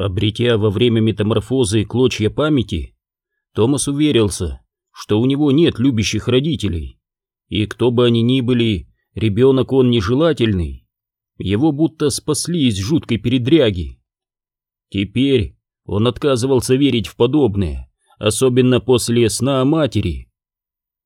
Обретя во время метаморфозы клочья памяти, Томас уверился, что у него нет любящих родителей, и кто бы они ни были, ребенок он нежелательный. Его будто спасли из жуткой передряги. Теперь он отказывался верить в подобное, особенно после сна о матери.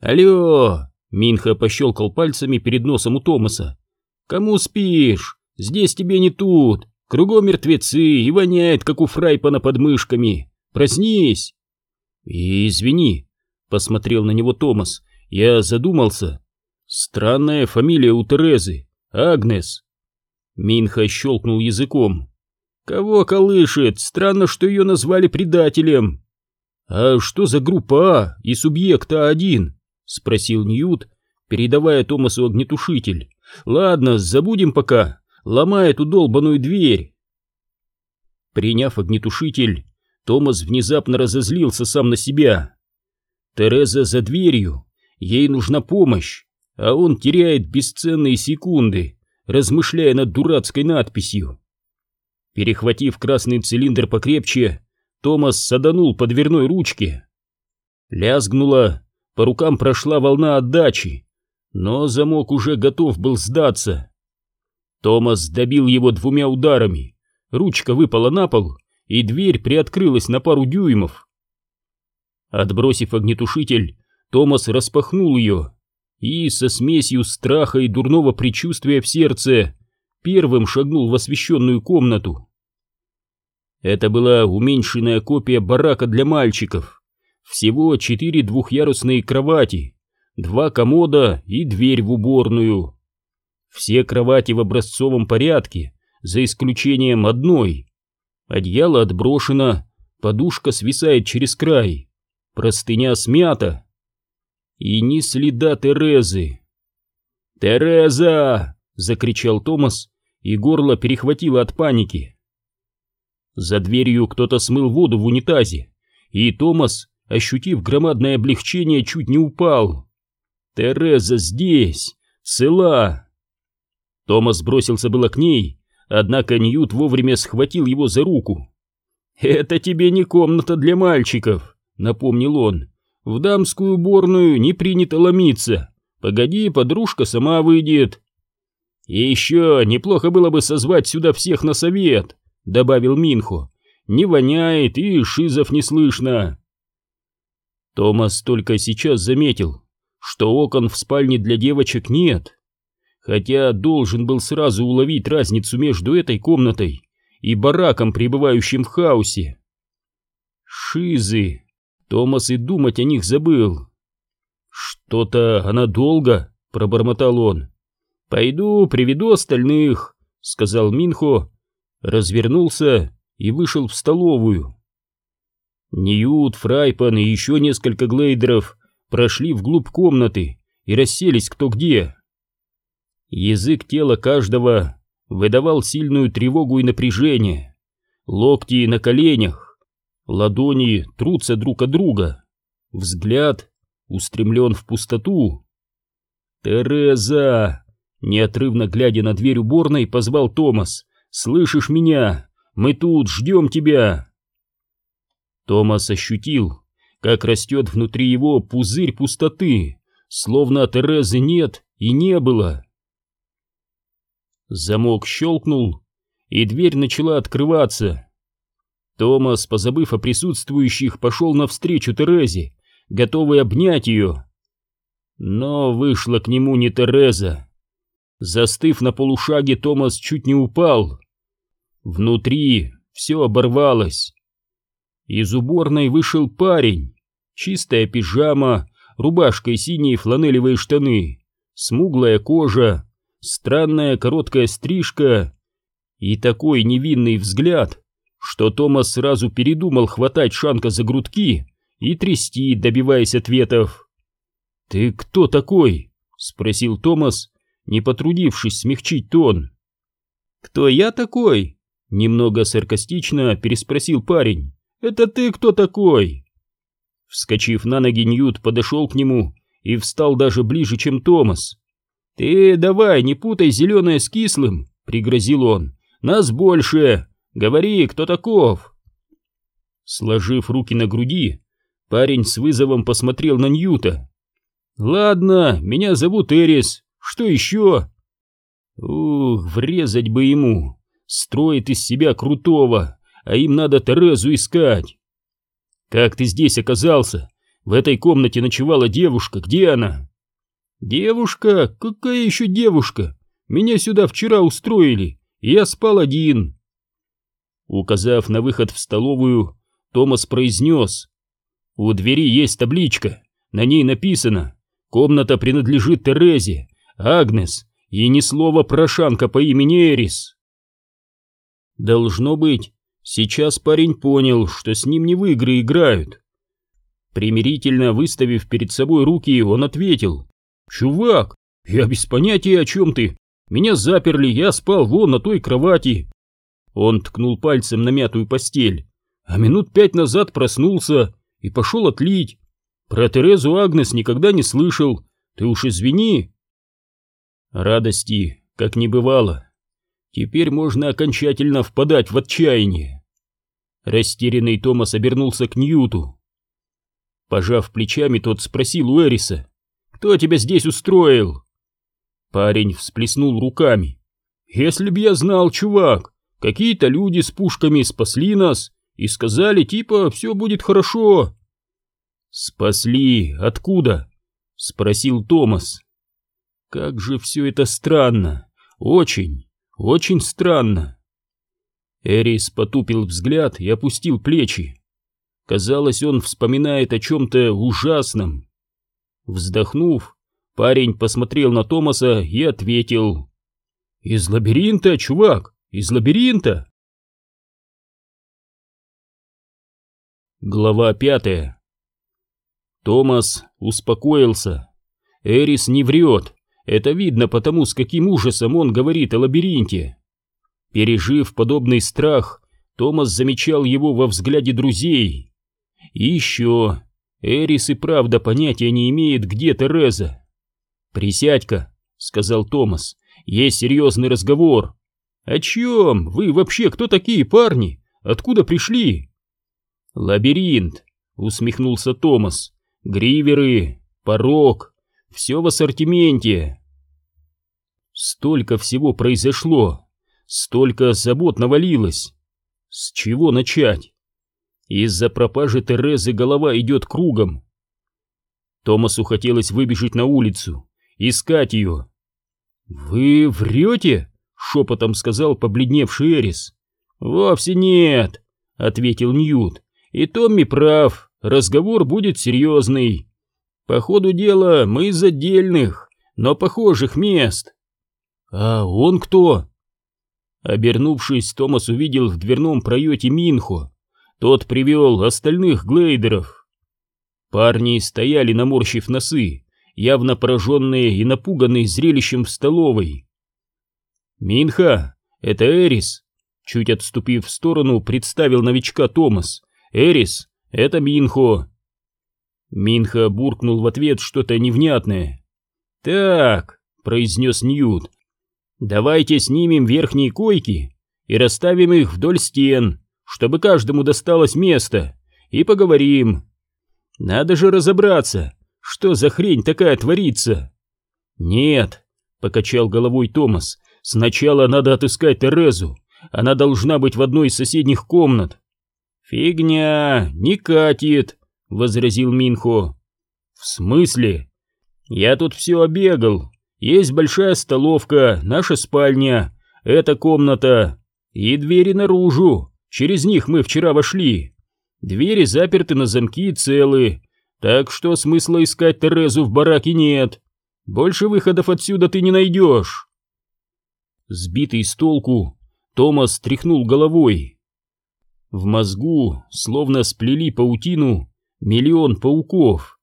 «Алло!» — Минха пощелкал пальцами перед носом у Томаса. «Кому спишь? Здесь тебе не тут. Кругом мертвецы и воняет, как у фрайпана под мышками. Проснись!» И «Извини», — посмотрел на него Томас, — «я задумался. Странная фамилия у Терезы. Агнес». Минха щелкнул языком. «Кого колышет? Странно, что ее назвали предателем». «А что за группа А и субъект А1?» — спросил Ньют, передавая Томасу огнетушитель. «Ладно, забудем пока ломай эту долбаную дверь!» Приняв огнетушитель, Томас внезапно разозлился сам на себя. Тереза за дверью, ей нужна помощь, а он теряет бесценные секунды, размышляя над дурацкой надписью. Перехватив красный цилиндр покрепче, Томас саданул по дверной ручке. Лязгнула, по рукам прошла волна отдачи, но замок уже готов был сдаться. Томас добил его двумя ударами. Ручка выпала на пол, и дверь приоткрылась на пару дюймов. Отбросив огнетушитель, Томас распахнул ее и со смесью страха и дурного предчувствия в сердце первым шагнул в освещенную комнату. Это была уменьшенная копия барака для мальчиков. Всего четыре двухъярусные кровати, два комода и дверь в уборную. Все кровати в образцовом порядке, за исключением одной. Одеяло отброшено, подушка свисает через край, простыня смята. И ни следа Терезы. «Тереза!» — закричал Томас, и горло перехватило от паники. За дверью кто-то смыл воду в унитазе, и Томас, ощутив громадное облегчение, чуть не упал. «Тереза здесь! Цела!» Томас бросился было к ней, однако Ньют вовремя схватил его за руку. «Это тебе не комната для мальчиков», — напомнил он. «В дамскую уборную не принято ломиться. Погоди, подружка сама выйдет». «И еще неплохо было бы созвать сюда всех на совет», — добавил Минхо. «Не воняет и шизов не слышно». Томас только сейчас заметил, что окон в спальне для девочек нет хотя должен был сразу уловить разницу между этой комнатой и бараком, пребывающим в хаосе. Шизы! Томас и думать о них забыл. «Что-то она долго», — пробормотал он. «Пойду приведу остальных», — сказал Минхо, развернулся и вышел в столовую. Ньют, Фрайпан и еще несколько глейдеров прошли вглубь комнаты и расселись кто где. Язык тела каждого выдавал сильную тревогу и напряжение. Локти на коленях, ладони трутся друг от друга, взгляд устремлен в пустоту. «Тереза!» Неотрывно глядя на дверь уборной, позвал Томас. «Слышишь меня? Мы тут ждем тебя!» Томас ощутил, как растет внутри его пузырь пустоты, словно Терезы нет и не было. Замок щелкнул, и дверь начала открываться. Томас, позабыв о присутствующих, пошел навстречу Терезе, готовый обнять ее. Но вышла к нему не Тереза. Застыв на полушаге, Томас чуть не упал. Внутри все оборвалось. Из уборной вышел парень. Чистая пижама, рубашка и синие фланелевые штаны, смуглая кожа, странная короткая стрижка и такой невинный взгляд, что Томас сразу передумал хватать Шанка за грудки и трясти, добиваясь ответов. «Ты кто такой?» — спросил Томас, не потрудившись смягчить тон. «Кто я такой?» — немного саркастично переспросил парень. «Это ты кто такой?» Вскочив на ноги, Ньют подошел к нему и встал даже ближе, чем Томас. «Ты давай, не путай зеленое с кислым», — пригрозил он. «Нас больше. Говори, кто таков?» Сложив руки на груди, парень с вызовом посмотрел на Ньюта. «Ладно, меня зовут Эрис. Что еще?» «Ух, врезать бы ему! Строит из себя крутого, а им надо Терезу искать!» «Как ты здесь оказался? В этой комнате ночевала девушка. Где она?» «Девушка? Какая еще девушка? Меня сюда вчера устроили, я спал один». Указав на выход в столовую, Томас произнес. «У двери есть табличка, на ней написано «Комната принадлежит Терезе, Агнес и ни слова прошанка по имени Эрис». Должно быть, сейчас парень понял, что с ним не в игры играют. Примирительно выставив перед собой руки, он ответил. «Чувак, я без понятия, о чем ты. Меня заперли, я спал вон на той кровати». Он ткнул пальцем на мятую постель, а минут пять назад проснулся и пошел отлить. Про Терезу Агнес никогда не слышал, ты уж извини. Радости, как не бывало. Теперь можно окончательно впадать в отчаяние. Растерянный Томас обернулся к Ньюту. Пожав плечами, тот спросил у Эриса, «Кто тебя здесь устроил?» Парень всплеснул руками. «Если б я знал, чувак, какие-то люди с пушками спасли нас и сказали, типа, все будет хорошо». «Спасли? Откуда?» — спросил Томас. «Как же все это странно! Очень, очень странно!» Эрис потупил взгляд и опустил плечи. Казалось, он вспоминает о чем-то ужасном. Вздохнув, парень посмотрел на Томаса и ответил. «Из лабиринта, чувак, из лабиринта!» Глава пятая Томас успокоился. Эрис не врет, это видно потому, с каким ужасом он говорит о лабиринте. Пережив подобный страх, Томас замечал его во взгляде друзей. И еще, Эрис и правда понятия не имеет, где Тереза. «Присядь-ка», — сказал Томас, — «есть серьезный разговор». «О чем? Вы вообще кто такие парни? Откуда пришли?» «Лабиринт», — усмехнулся Томас. «Гриверы, порог, все в ассортименте». Столько всего произошло, столько забот навалилось. С чего начать? Из-за пропажи Терезы голова идет кругом. Томасу хотелось выбежать на улицу, искать ее. «Вы врете?» — шепотом сказал побледневший Эрис. «Вовсе нет», — ответил Ньют. «И Томми прав, разговор будет серьезный. По ходу дела мы из отдельных, но похожих мест». «А он кто?» Обернувшись, Томас увидел в дверном проете Минхо. Тот привел остальных глейдеров. Парни стояли, наморщив носы, явно пораженные и напуганные зрелищем в столовой. «Минха, это Эрис!» Чуть отступив в сторону, представил новичка Томас. «Эрис, это Минхо!» Минха буркнул в ответ что-то невнятное. «Так», — произнес Ньют, — «давайте снимем верхние койки и расставим их вдоль стен, чтобы каждому досталось место, и поговорим. Надо же разобраться, что за хрень такая творится. Нет, покачал головой Томас, сначала надо отыскать Терезу, она должна быть в одной из соседних комнат. Фигня, не катит, возразил Минхо. В смысле? Я тут все обегал. Есть большая столовка, наша спальня, эта комната и двери наружу. Через них мы вчера вошли. Двери заперты на замки и целы, так что смысла искать Терезу в бараке нет. Больше выходов отсюда ты не найдешь. Сбитый с толку, Томас тряхнул головой. В мозгу словно сплели паутину миллион пауков.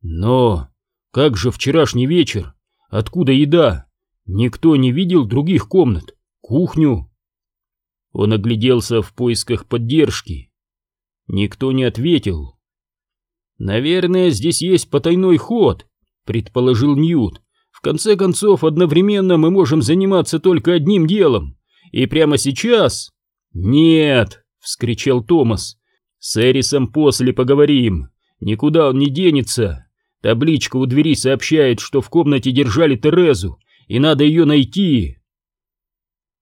Но как же вчерашний вечер? Откуда еда? Никто не видел других комнат, кухню, он огляделся в поисках поддержки. Никто не ответил. «Наверное, здесь есть потайной ход», — предположил Ньют. «В конце концов, одновременно мы можем заниматься только одним делом. И прямо сейчас...» «Нет!» — вскричал Томас. «С Эрисом после поговорим. Никуда он не денется. Табличка у двери сообщает, что в комнате держали Терезу, и надо ее найти!»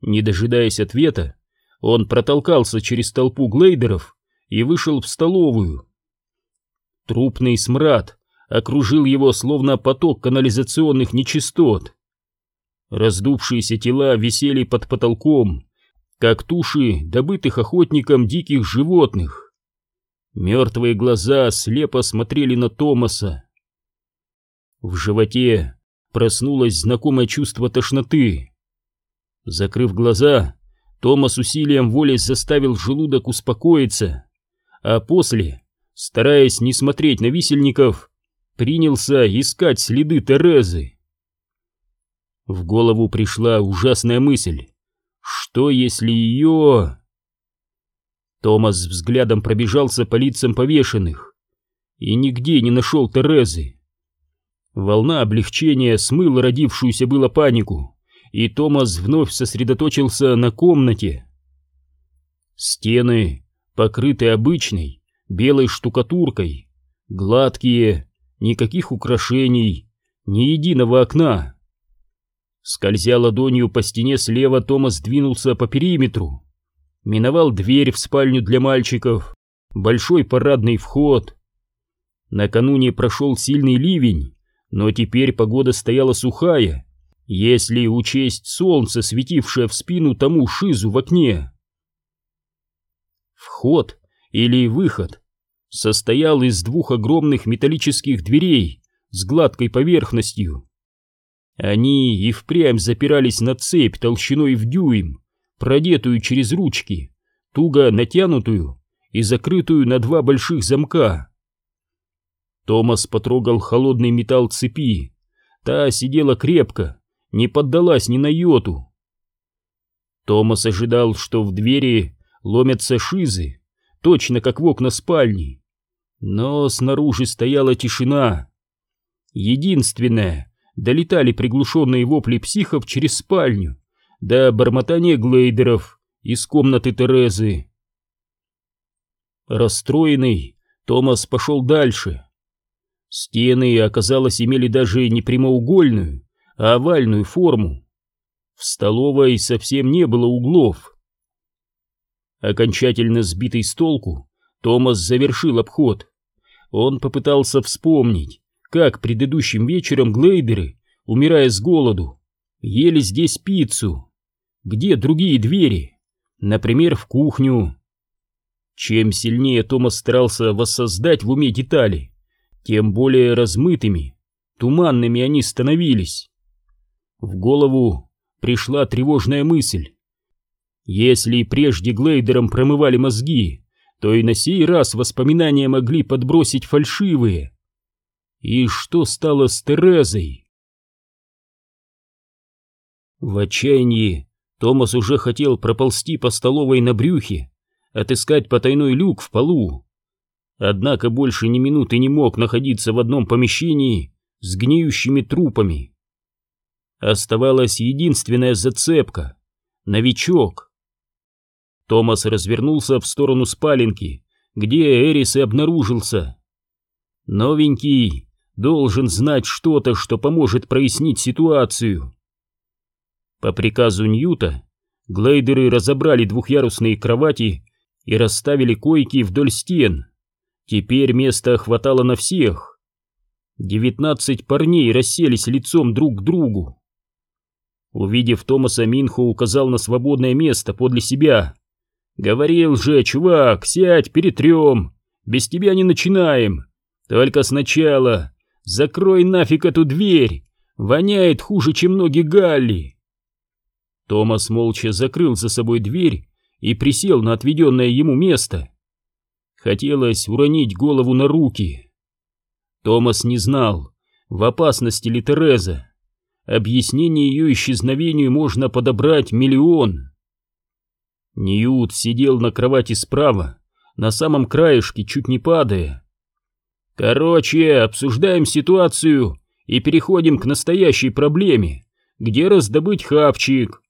Не дожидаясь ответа, он протолкался через толпу глейдеров и вышел в столовую. Трупный смрад окружил его словно поток канализационных нечистот. Раздувшиеся тела висели под потолком, как туши добытых охотником диких животных. Мертвые глаза слепо смотрели на Томаса. В животе проснулось знакомое чувство тошноты. Закрыв глаза, Томас усилием воли заставил желудок успокоиться, а после, стараясь не смотреть на висельников, принялся искать следы Терезы. В голову пришла ужасная мысль. Что если ее... Томас взглядом пробежался по лицам повешенных и нигде не нашел Терезы. Волна облегчения смыла родившуюся было панику, и Томас вновь сосредоточился на комнате. Стены, покрытые обычной белой штукатуркой, гладкие, никаких украшений, ни единого окна. Скользя ладонью по стене слева, Томас двинулся по периметру. Миновал дверь в спальню для мальчиков, большой парадный вход. Накануне прошел сильный ливень, но теперь погода стояла сухая, если учесть солнце, светившее в спину тому шизу в окне. Вход или выход состоял из двух огромных металлических дверей с гладкой поверхностью. Они и впрямь запирались на цепь толщиной в дюйм, продетую через ручки, туго натянутую и закрытую на два больших замка. Томас потрогал холодный металл цепи. Та сидела крепко, не поддалась ни на йоту. Томас ожидал, что в двери ломятся шизы, точно как в окна спальни. Но снаружи стояла тишина. Единственное, долетали приглушенные вопли психов через спальню, да бормотание глейдеров из комнаты Терезы. Расстроенный, Томас пошел дальше. Стены, оказалось, имели даже не прямоугольную, овальную форму. В столовой совсем не было углов. Окончательно сбитый с толку, Томас завершил обход. Он попытался вспомнить, как предыдущим вечером глейдеры, умирая с голоду, ели здесь пиццу. Где другие двери? Например, в кухню. Чем сильнее Томас старался воссоздать в уме детали, тем более размытыми, туманными они становились. В голову пришла тревожная мысль. Если прежде глейдерам промывали мозги, то и на сей раз воспоминания могли подбросить фальшивые. И что стало с Терезой? В отчаянии Томас уже хотел проползти по столовой на брюхе, отыскать потайной люк в полу. Однако больше ни минуты не мог находиться в одном помещении с гниющими трупами. Оставалась единственная зацепка — новичок. Томас развернулся в сторону спаленки, где Эрис и обнаружился. Новенький должен знать что-то, что поможет прояснить ситуацию. По приказу Ньюта глейдеры разобрали двухъярусные кровати и расставили койки вдоль стен. Теперь места хватало на всех. Девятнадцать парней расселись лицом друг к другу. Увидев Томаса, Минху указал на свободное место подле себя. «Говорил же, чувак, сядь, перетрем, без тебя не начинаем. Только сначала Закрой нафиг эту дверь! Воняет хуже, чем ноги Галли!» Томас молча закрыл за собой дверь и присел на отведенное ему место. Хотелось уронить голову на руки. Томас не знал, в опасности ли Тереза. Объяснение ее исчезновению можно подобрать миллион. Ньют сидел на кровати справа, на самом краешке, чуть не падая. Короче, обсуждаем ситуацию и переходим к настоящей проблеме, где раздобыть хавчик.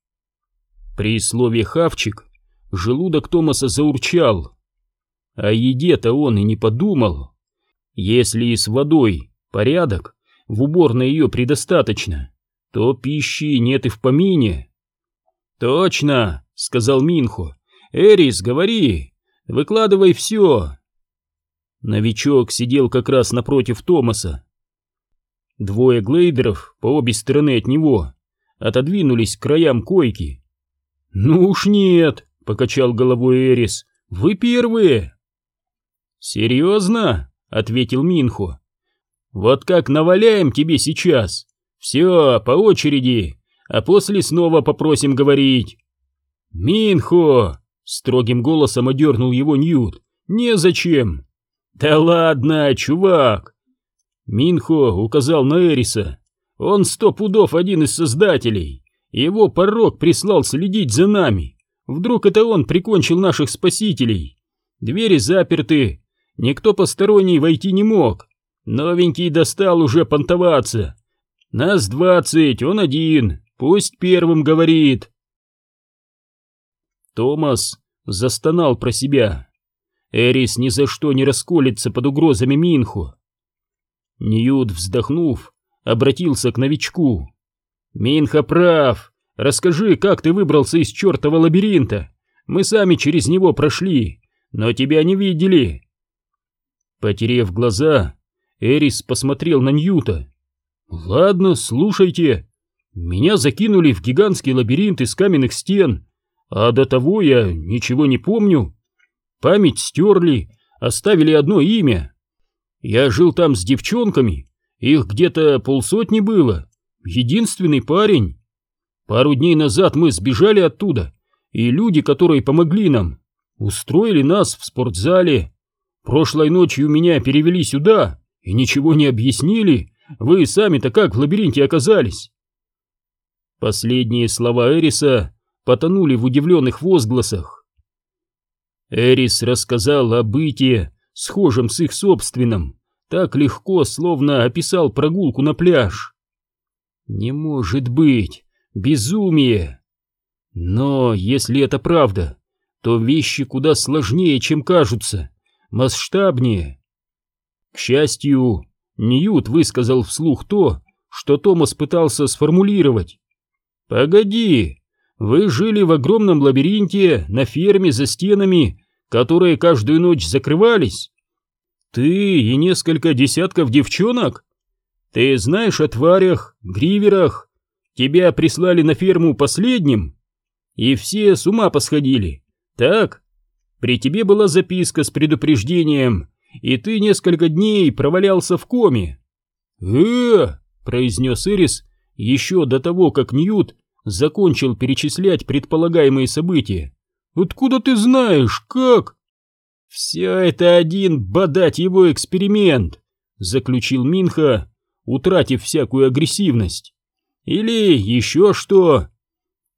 При слове «хавчик» желудок Томаса заурчал. О еде-то он и не подумал. Если и с водой порядок, в уборной ее предостаточно, то пищи нет и в помине. «Точно!» — сказал Минхо. «Эрис, говори! Выкладывай все!» Новичок сидел как раз напротив Томаса. Двое глейдеров по обе стороны от него отодвинулись к краям койки. «Ну уж нет!» — покачал головой Эрис. «Вы первые!» «Серьезно?» — ответил Минхо. «Вот как наваляем тебе сейчас! Все, по очереди, а после снова попросим говорить!» «Минхо!» — строгим голосом одернул его Ньют. «Незачем!» «Да ладно, чувак!» Минхо указал на Эриса. «Он сто пудов один из создателей. Его порог прислал следить за нами. Вдруг это он прикончил наших спасителей? Двери заперты, Никто посторонний войти не мог. Новенький достал уже понтоваться. Нас двадцать, он один. Пусть первым говорит. Томас застонал про себя. Эрис ни за что не расколется под угрозами Минху. Ньют, вздохнув, обратился к новичку. «Минха прав. Расскажи, как ты выбрался из чертова лабиринта. Мы сами через него прошли, но тебя не видели. Потерев глаза, Эрис посмотрел на Ньюта. «Ладно, слушайте. Меня закинули в гигантский лабиринт из каменных стен, а до того я ничего не помню. Память стерли, оставили одно имя. Я жил там с девчонками, их где-то полсотни было, единственный парень. Пару дней назад мы сбежали оттуда, и люди, которые помогли нам, устроили нас в спортзале, Прошлой ночью меня перевели сюда и ничего не объяснили. Вы сами-то как в лабиринте оказались?» Последние слова Эриса потонули в удивленных возгласах. Эрис рассказал о бытие, схожем с их собственным, так легко, словно описал прогулку на пляж. «Не может быть! Безумие!» Но если это правда, то вещи куда сложнее, чем кажутся масштабнее. К счастью, Ньют высказал вслух то, что Томас пытался сформулировать. «Погоди, вы жили в огромном лабиринте на ферме за стенами, которые каждую ночь закрывались? Ты и несколько десятков девчонок? Ты знаешь о тварях, гриверах? Тебя прислали на ферму последним? И все с ума посходили, так?» При тебе была записка с предупреждением, и ты несколько дней провалялся в коме. э произнес Эрис еще до того, как Ньют закончил перечислять предполагаемые события. «Откуда ты знаешь? Как?» «Все это один, бодать его эксперимент», — заключил Минха, утратив всякую агрессивность. «Или еще что.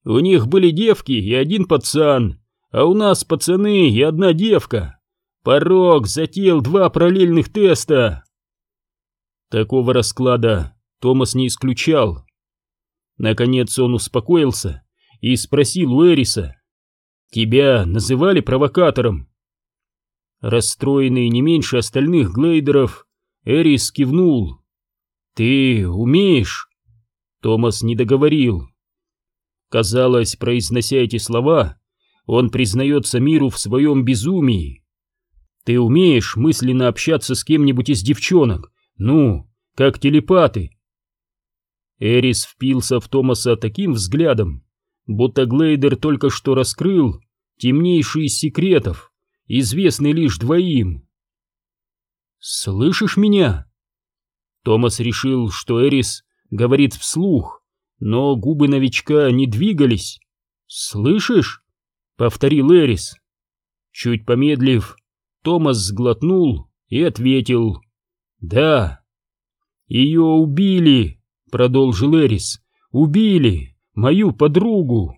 У них были девки и один пацан, а у нас пацаны и одна девка. Порог затеял два параллельных теста. Такого расклада Томас не исключал. Наконец он успокоился и спросил у Эриса. «Тебя называли провокатором?» Расстроенный не меньше остальных глейдеров, Эрис кивнул. «Ты умеешь?» Томас не договорил. Казалось, произнося эти слова, он признается миру в своем безумии. Ты умеешь мысленно общаться с кем-нибудь из девчонок? Ну, как телепаты. Эрис впился в Томаса таким взглядом, будто Глейдер только что раскрыл темнейший из секретов, известный лишь двоим. «Слышишь меня?» Томас решил, что Эрис говорит вслух, но губы новичка не двигались. «Слышишь?» — повторил Эрис. Чуть помедлив, Томас сглотнул и ответил. «Да». «Ее убили», — продолжил Эрис. «Убили мою подругу».